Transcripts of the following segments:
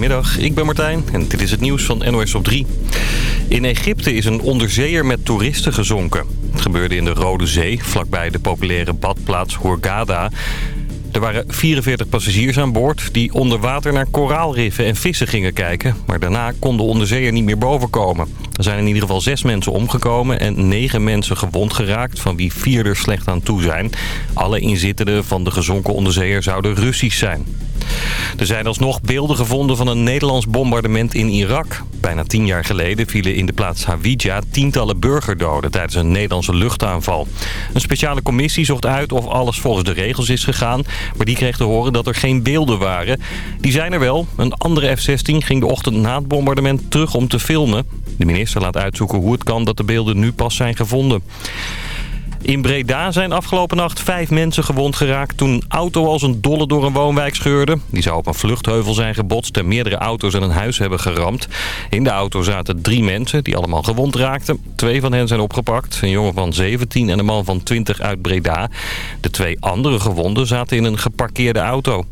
Goedemiddag, ik ben Martijn en dit is het nieuws van NOS op 3. In Egypte is een onderzeeër met toeristen gezonken. Het gebeurde in de Rode Zee, vlakbij de populaire badplaats Hurghada. Er waren 44 passagiers aan boord die onder water naar koraalriffen en vissen gingen kijken. Maar daarna kon de onderzeeër niet meer bovenkomen. Er zijn in ieder geval zes mensen omgekomen en negen mensen gewond geraakt, van wie vier er slecht aan toe zijn. Alle inzittenden van de gezonken onderzeeër zouden Russisch zijn. Er zijn alsnog beelden gevonden van een Nederlands bombardement in Irak. Bijna tien jaar geleden vielen in de plaats Hawija tientallen burgerdoden tijdens een Nederlandse luchtaanval. Een speciale commissie zocht uit of alles volgens de regels is gegaan, maar die kreeg te horen dat er geen beelden waren. Die zijn er wel. Een andere F-16 ging de ochtend na het bombardement terug om te filmen. De minister laat uitzoeken hoe het kan dat de beelden nu pas zijn gevonden. In Breda zijn afgelopen nacht vijf mensen gewond geraakt toen een auto als een dolle door een woonwijk scheurde. Die zou op een vluchtheuvel zijn gebotst en meerdere auto's en een huis hebben geramd. In de auto zaten drie mensen die allemaal gewond raakten. Twee van hen zijn opgepakt. Een jongen van 17 en een man van 20 uit Breda. De twee andere gewonden zaten in een geparkeerde auto.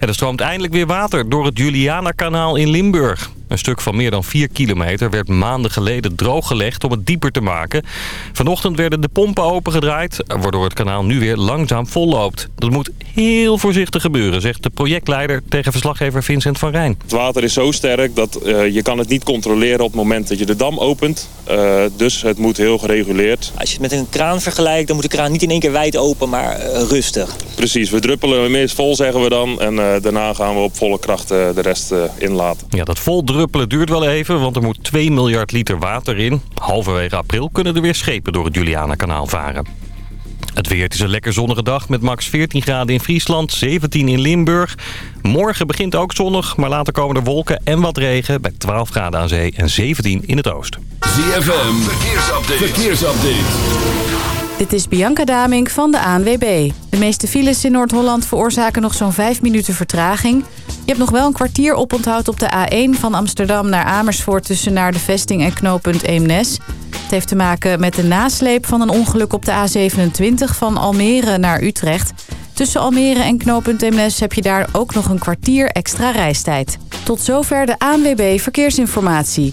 En er stroomt eindelijk weer water door het Juliana-kanaal in Limburg. Een stuk van meer dan 4 kilometer werd maanden geleden drooggelegd om het dieper te maken. Vanochtend werden de pompen opengedraaid, waardoor het kanaal nu weer langzaam volloopt. Dat moet heel voorzichtig gebeuren, zegt de projectleider tegen verslaggever Vincent van Rijn. Het water is zo sterk dat uh, je kan het niet controleren op het moment dat je de dam opent. Uh, dus het moet heel gereguleerd. Als je het met een kraan vergelijkt, dan moet de kraan niet in één keer wijd open, maar uh, rustig. Precies, we druppelen hem eerst vol zeggen we dan. En daarna gaan we op volle kracht de rest inlaten. Ja, dat vol druppelen duurt wel even, want er moet 2 miljard liter water in. Halverwege april kunnen er weer schepen door het Juliana-kanaal varen. Het weer het is een lekker zonnige dag met max 14 graden in Friesland, 17 in Limburg. Morgen begint ook zonnig, maar later komen er wolken en wat regen bij 12 graden aan zee en 17 in het oosten. ZFM, verkeersupdate. verkeersupdate. Dit is Bianca Damink van de ANWB. De meeste files in Noord-Holland veroorzaken nog zo'n 5 minuten vertraging. Je hebt nog wel een kwartier oponthoud op de A1 van Amsterdam naar Amersfoort... tussen naar de vesting en knooppunt Eemnes. Het heeft te maken met de nasleep van een ongeluk op de A27 van Almere naar Utrecht. Tussen Almere en knooppunt Eemnes heb je daar ook nog een kwartier extra reistijd. Tot zover de ANWB Verkeersinformatie.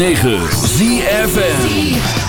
106.9 ZFN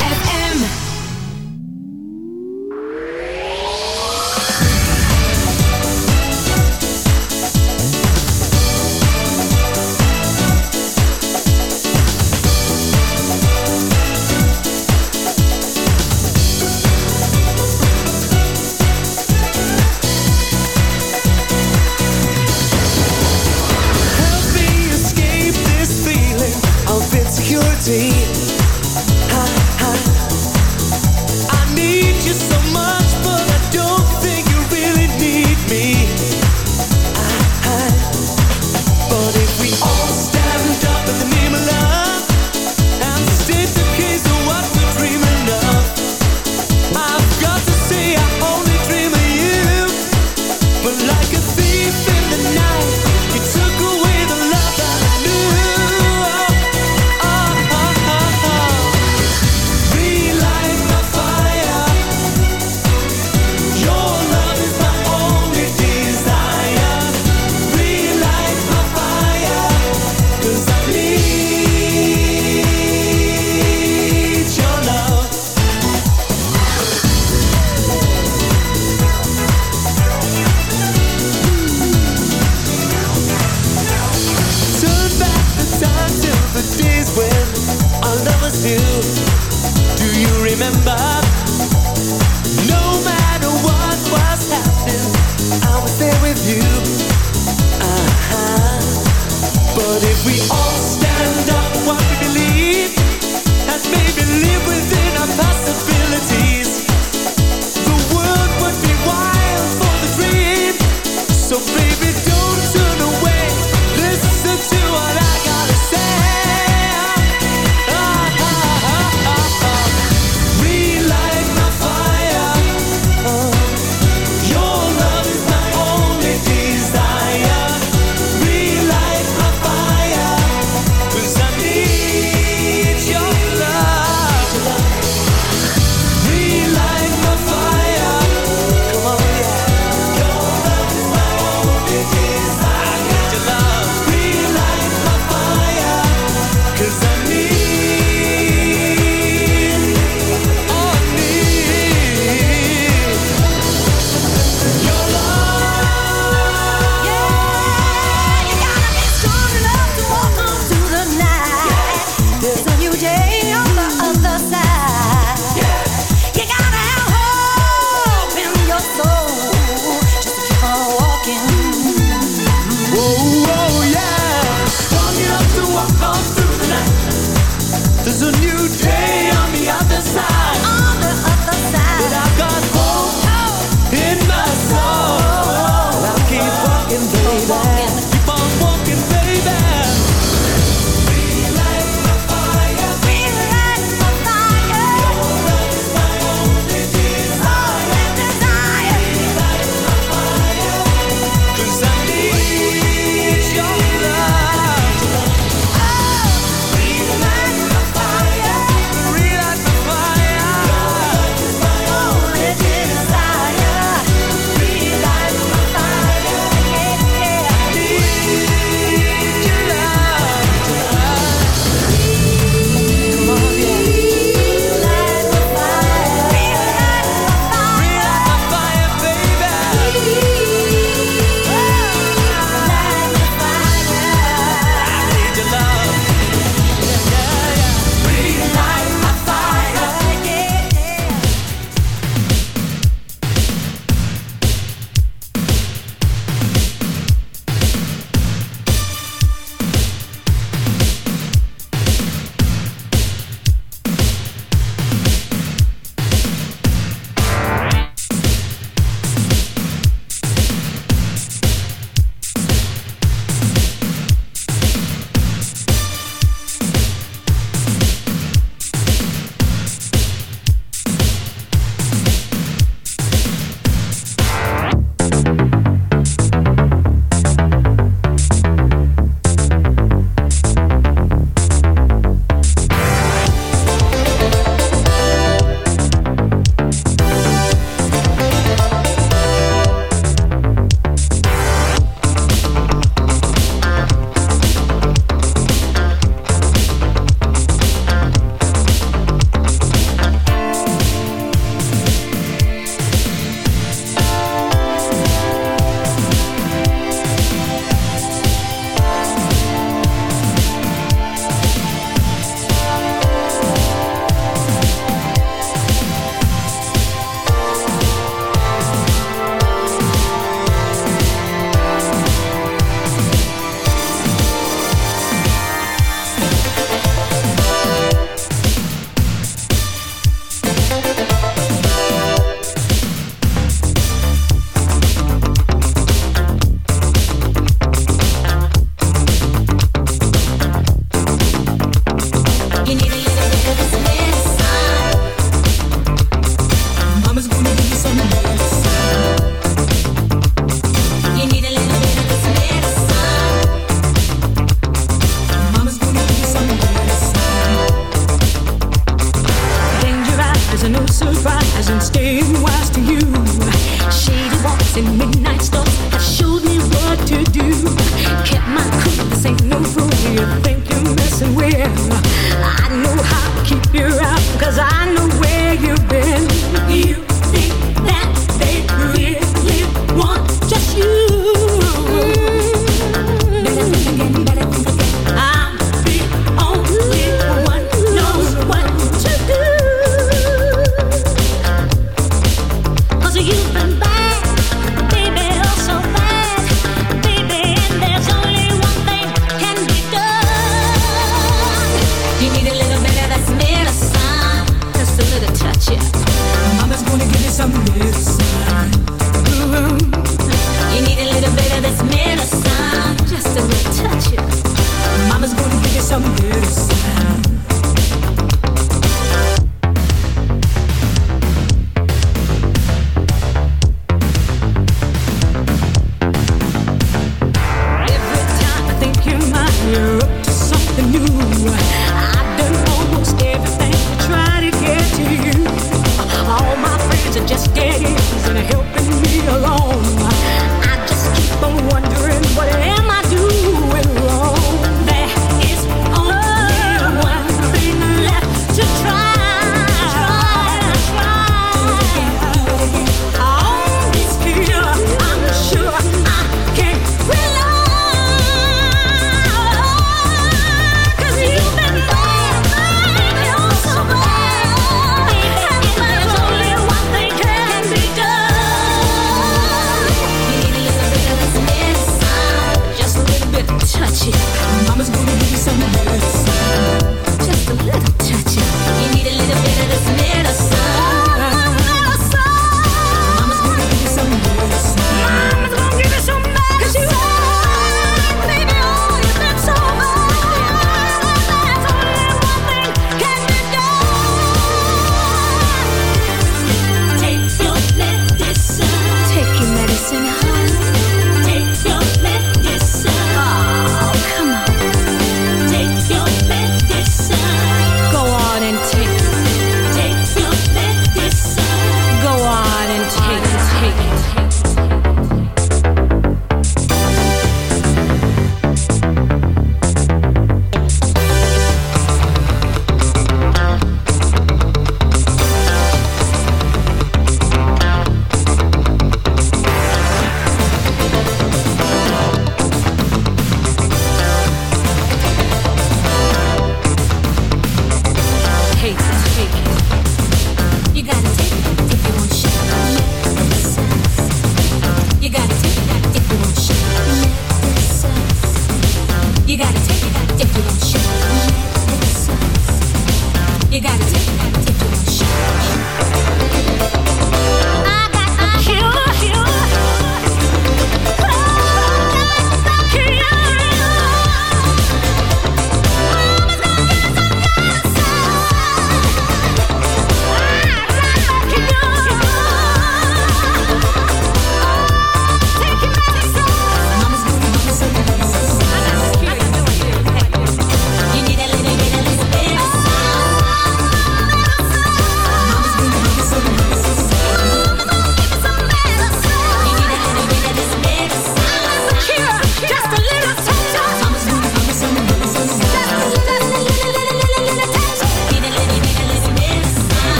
some news.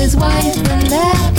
his wife and that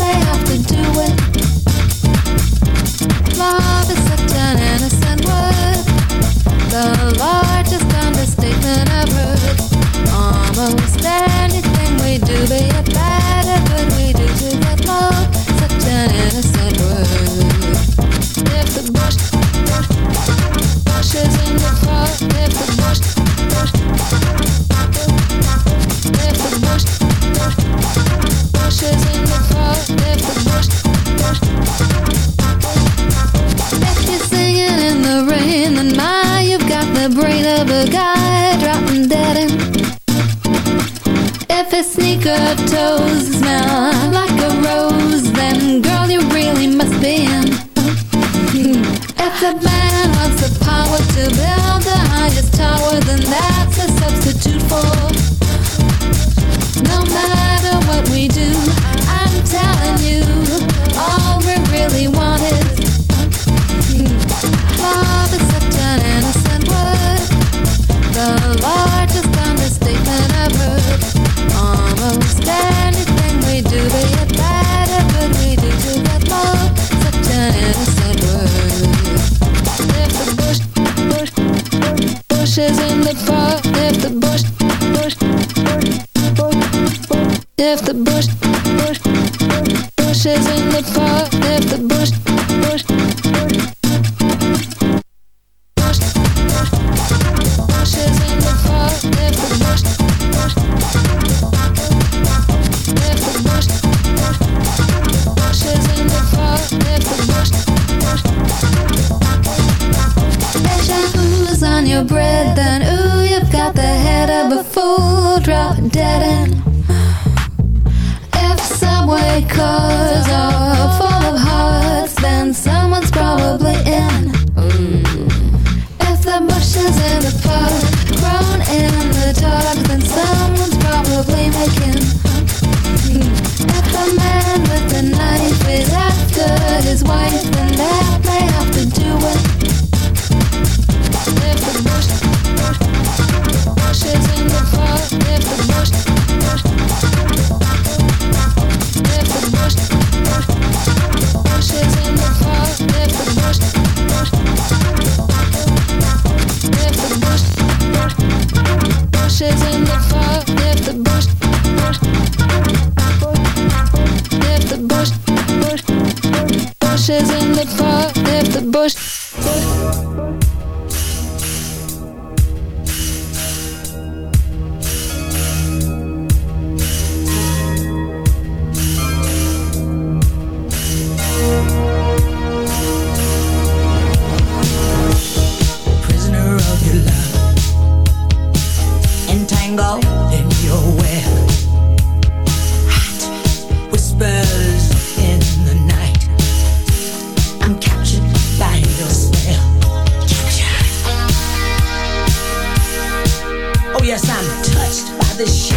ashes in the park at the this shit.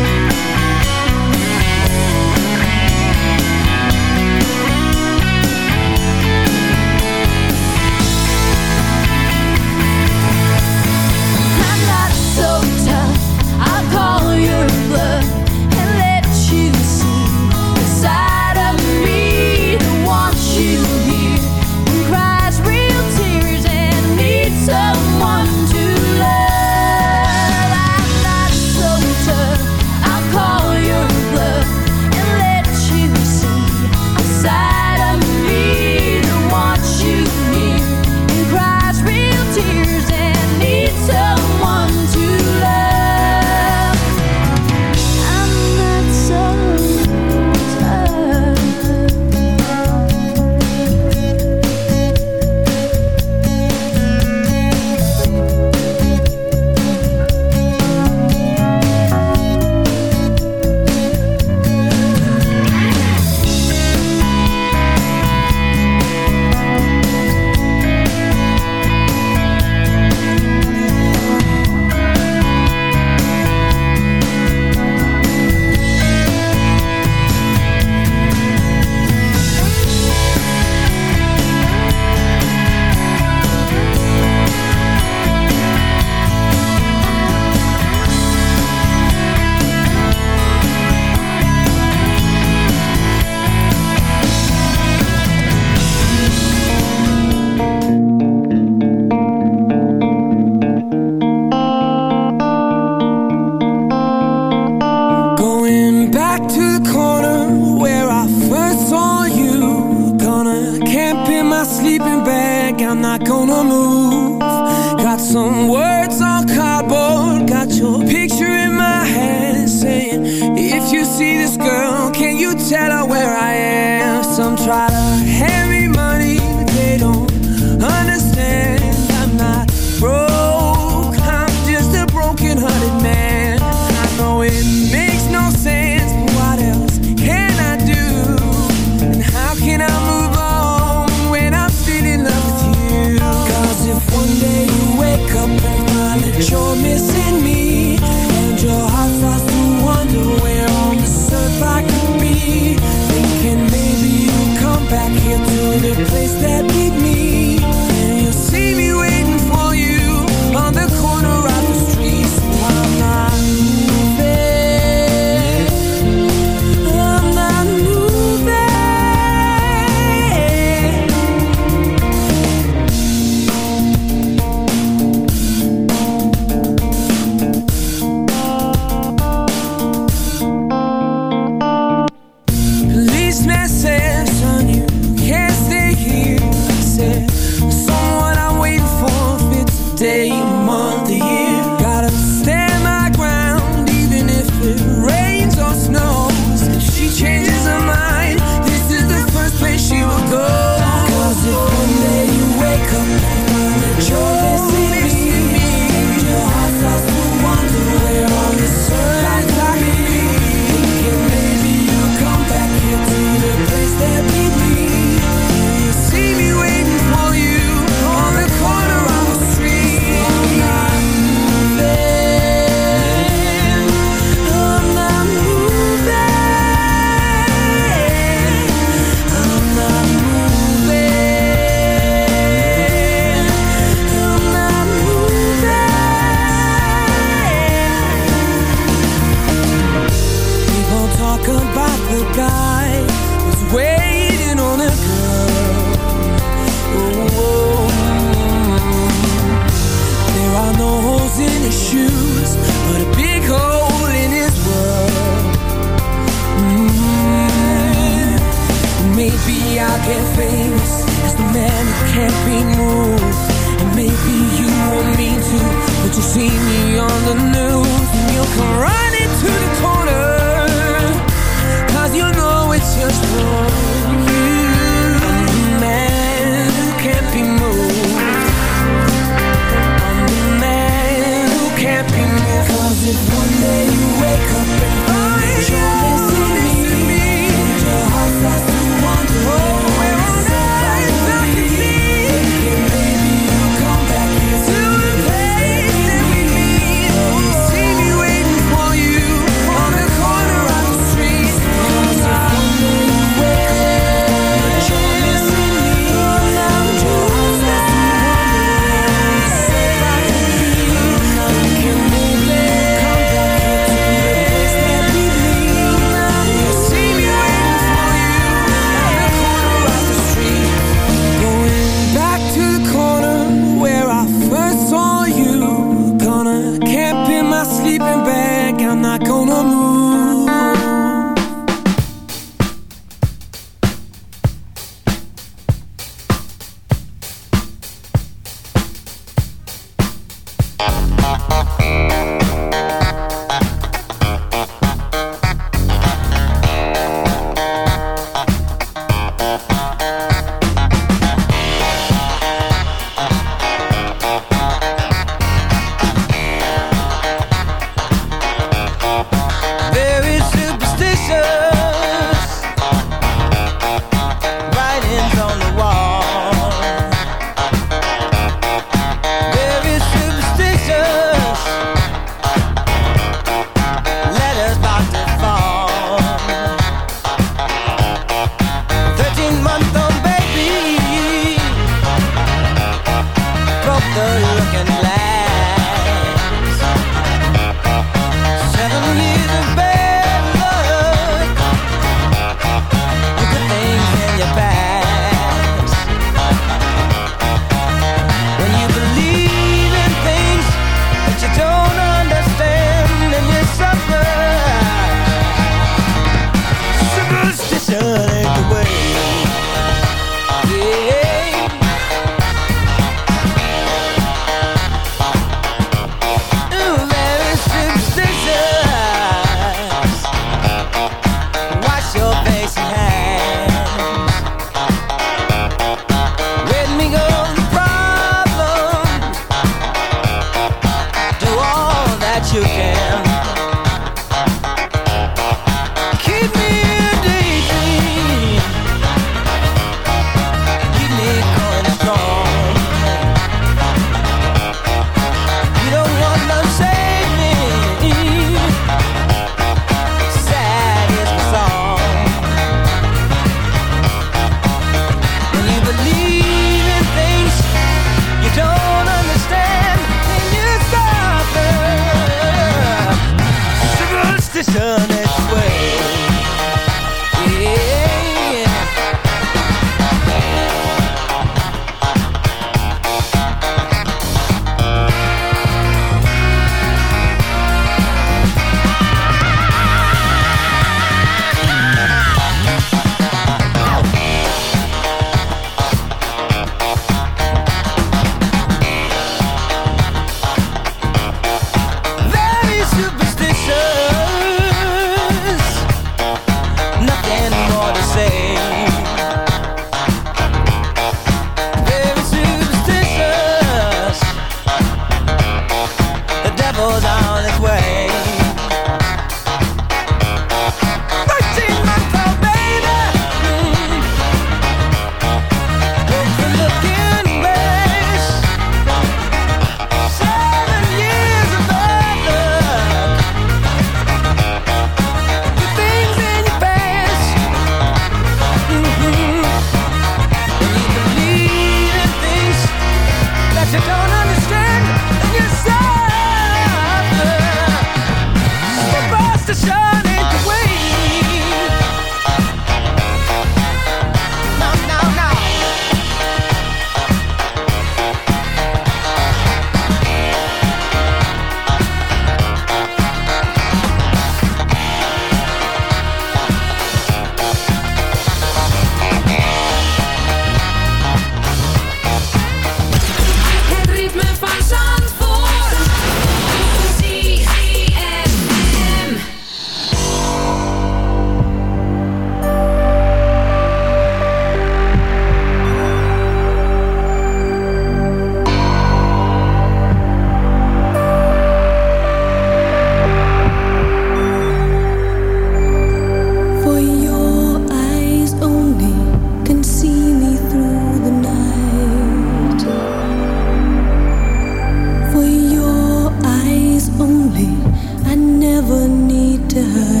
to her.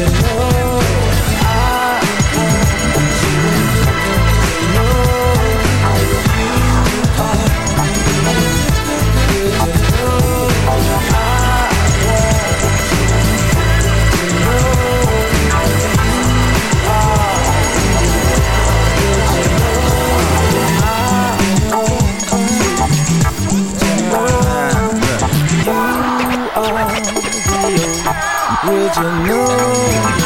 your know. 就能。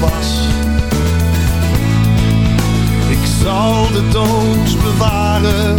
Pas. Ik zal de dood bewaren.